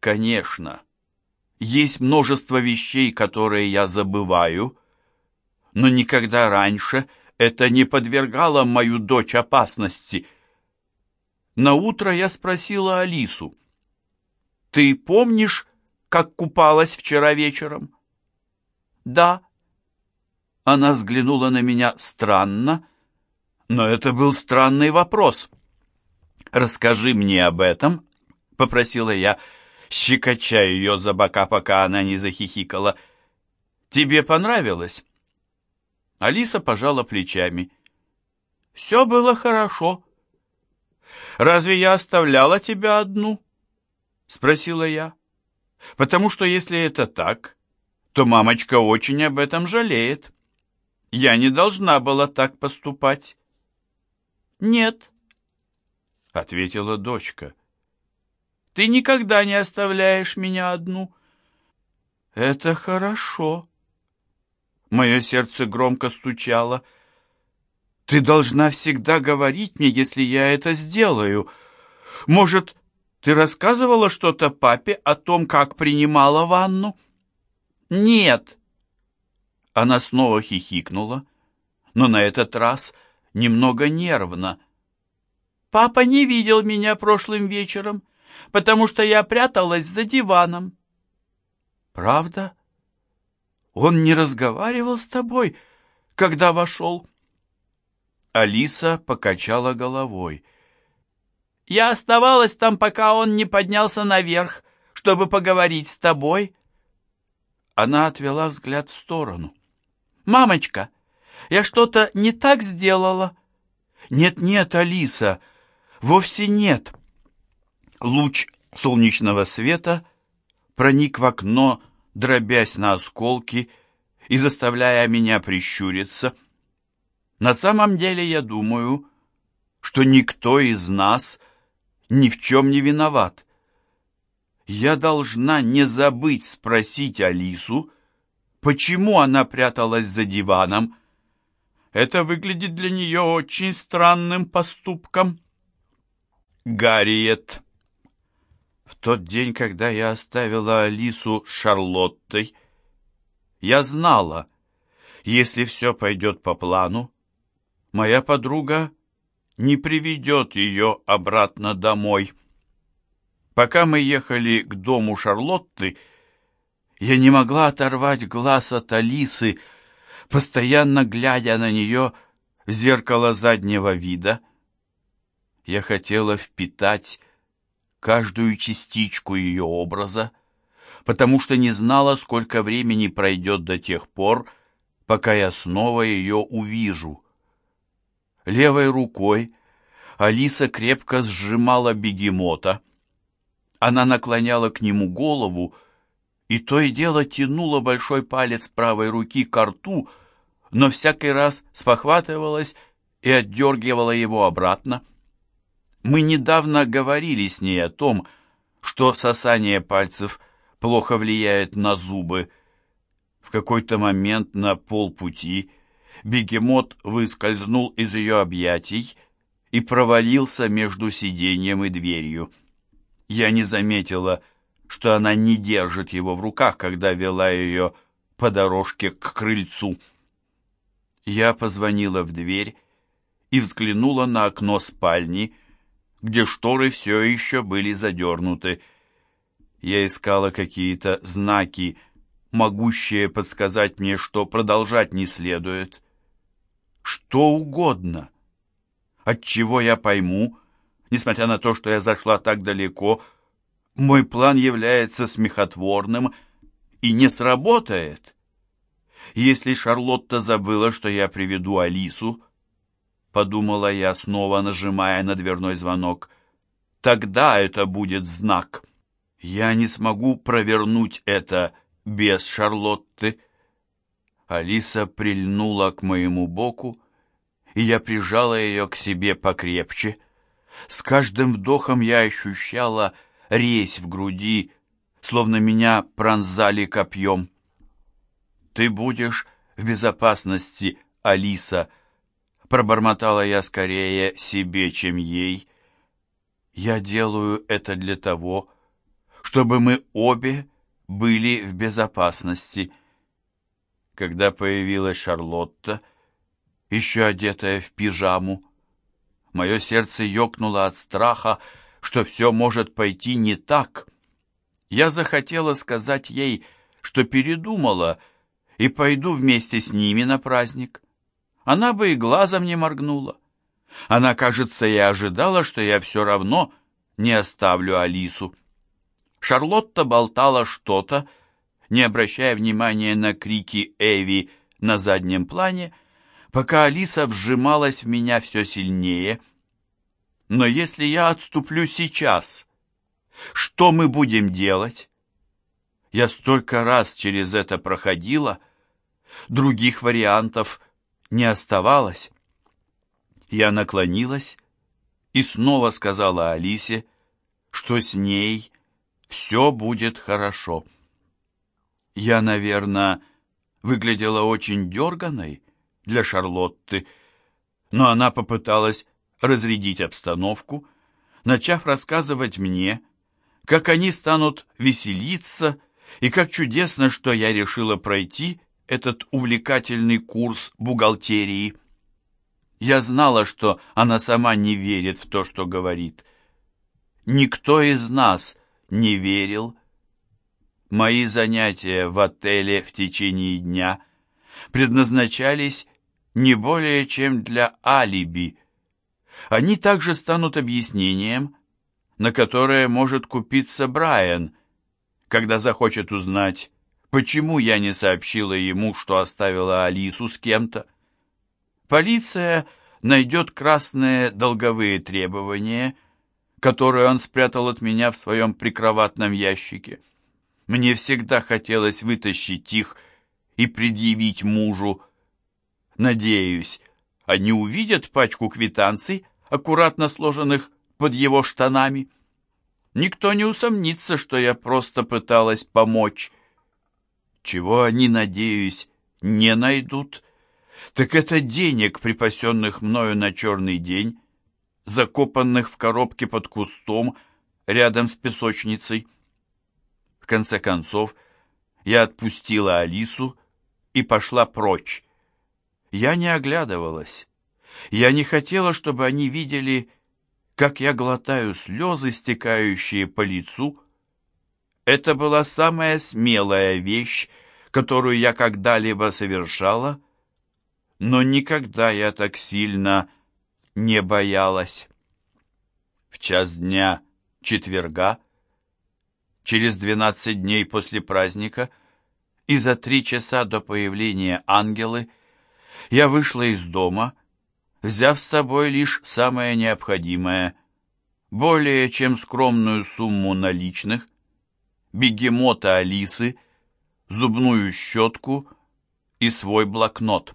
Конечно, есть множество вещей, которые я забываю, но никогда раньше это не подвергало мою дочь опасности. На утро я спросила Алису, «Ты помнишь, как купалась вчера вечером?» «Да». Она взглянула на меня странно, но это был странный вопрос. «Расскажи мне об этом», — попросила я, щекоча ее за бока, пока она не захихикала. «Тебе понравилось?» Алиса пожала плечами. «Все было хорошо». «Разве я оставляла тебя одну?» — спросила я. «Потому что если это так, то мамочка очень об этом жалеет. Я не должна была так поступать». «Нет», — ответила дочка. «Ты никогда не оставляешь меня одну». «Это хорошо». Мое сердце громко стучало. «Ты должна всегда говорить мне, если я это сделаю. Может, ты рассказывала что-то папе о том, как принимала ванну?» «Нет». Она снова хихикнула, но на этот раз немного нервно. «Папа не видел меня прошлым вечером, потому что я пряталась за диваном». «Правда? Он не разговаривал с тобой, когда вошел?» Алиса покачала головой. «Я оставалась там, пока он не поднялся наверх, чтобы поговорить с тобой». Она отвела взгляд в сторону. «Мамочка, я что-то не так сделала?» «Нет-нет, Алиса, вовсе нет». Луч солнечного света проник в окно, дробясь на осколки и заставляя меня прищуриться. На самом деле я думаю, что никто из нас ни в чем не виноват. Я должна не забыть спросить Алису, почему она пряталась за диваном. Это выглядит для нее очень странным поступком. Гарриет. В тот день, когда я оставила Алису с Шарлоттой, я знала, если все пойдет по плану, моя подруга не приведет ее обратно домой. Пока мы ехали к дому Шарлотты, я не могла оторвать глаз от Алисы, постоянно глядя на нее в зеркало заднего вида. Я хотела впитать каждую частичку ее образа, потому что не знала, сколько времени пройдет до тех пор, пока я снова ее увижу. Левой рукой Алиса крепко сжимала бегемота. Она наклоняла к нему голову, и то и дело тянула большой палец правой руки к рту, но всякий раз спохватывалась и отдергивала его обратно. Мы недавно говорили с ней о том, что сосание пальцев плохо влияет на зубы. В какой-то момент на полпути бегемот выскользнул из ее объятий и провалился между сиденьем и дверью. Я не заметила, что она не держит его в руках, когда вела ее по дорожке к крыльцу. Я позвонила в дверь и взглянула на окно спальни, где шторы все еще были задернуты. Я искала какие-то знаки, могущие подсказать мне, что продолжать не следует. Что угодно. От чего я пойму, несмотря на то, что я зашла так далеко, — мой план является смехотворным и не сработает. Если Шарлотта забыла, что я приведу Алису, подумала я, снова нажимая на дверной звонок, тогда это будет знак. Я не смогу провернуть это без Шарлотты. Алиса прильнула к моему боку, и я прижала ее к себе покрепче. С каждым вдохом я ощущала, резь в груди, словно меня пронзали копьем. «Ты будешь в безопасности, Алиса», — пробормотала я скорее себе, чем ей. «Я делаю это для того, чтобы мы обе были в безопасности. Когда появилась Шарлотта, еще одетая в пижаму, мое сердце ёкнуло от страха, что все может пойти не так. Я захотела сказать ей, что передумала и пойду вместе с ними на праздник. Она бы и глазом не моргнула. Она, кажется, и ожидала, что я все равно не оставлю Алису. Шарлотта болтала что-то, не обращая внимания на крики Эви на заднем плане, пока Алиса вжималась в меня все сильнее. Но если я отступлю сейчас, что мы будем делать? Я столько раз через это проходила, других вариантов не оставалось. Я наклонилась и снова сказала Алисе, что с ней все будет хорошо. Я, наверное, выглядела очень дерганой для Шарлотты, но она попыталась разрядить обстановку, начав рассказывать мне, как они станут веселиться и как чудесно, что я решила пройти этот увлекательный курс бухгалтерии. Я знала, что она сама не верит в то, что говорит. Никто из нас не верил. Мои занятия в отеле в течение дня предназначались не более чем для алиби. Они также станут объяснением, на которое может купиться Брайан, когда захочет узнать, почему я не сообщила ему, что оставила Алису с кем-то. Полиция найдет красные долговые требования – которую он спрятал от меня в своем прикроватном ящике. Мне всегда хотелось вытащить их и предъявить мужу. Надеюсь, они увидят пачку квитанций, аккуратно сложенных под его штанами. Никто не усомнится, что я просто пыталась помочь. Чего они, надеюсь, не найдут, так это денег, припасенных мною на черный день, закопанных в коробке под кустом рядом с песочницей. В конце концов, я отпустила Алису и пошла прочь. Я не оглядывалась. Я не хотела, чтобы они видели, как я глотаю слезы, стекающие по лицу. Это была самая смелая вещь, которую я когда-либо совершала, но никогда я так сильно не боялась. В час дня четверга, через двенадцать дней после праздника и за три часа до появления ангелы, я вышла из дома, взяв с собой лишь самое необходимое, более чем скромную сумму наличных, бегемота Алисы, зубную щетку и свой блокнот.